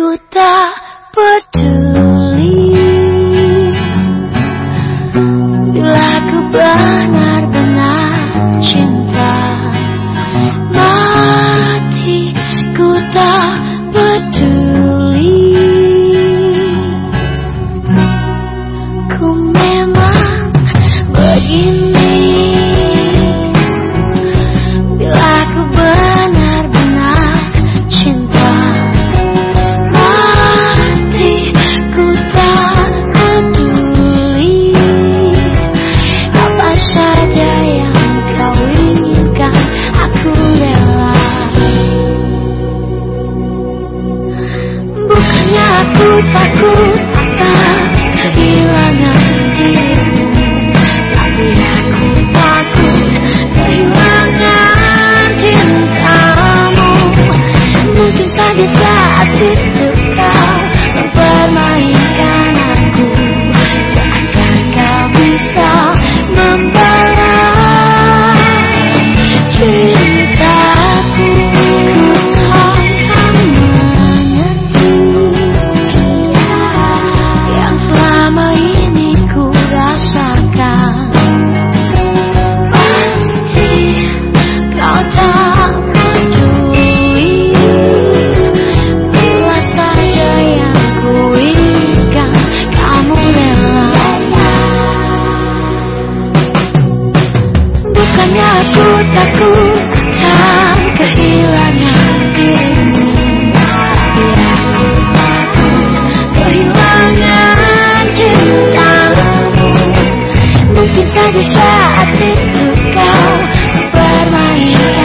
Ku tak peduli. Bila ku aku Rasanya aku takut tak kehilangan dirimu kehilangan cintamu Mungkin saja saat itu kau bermain.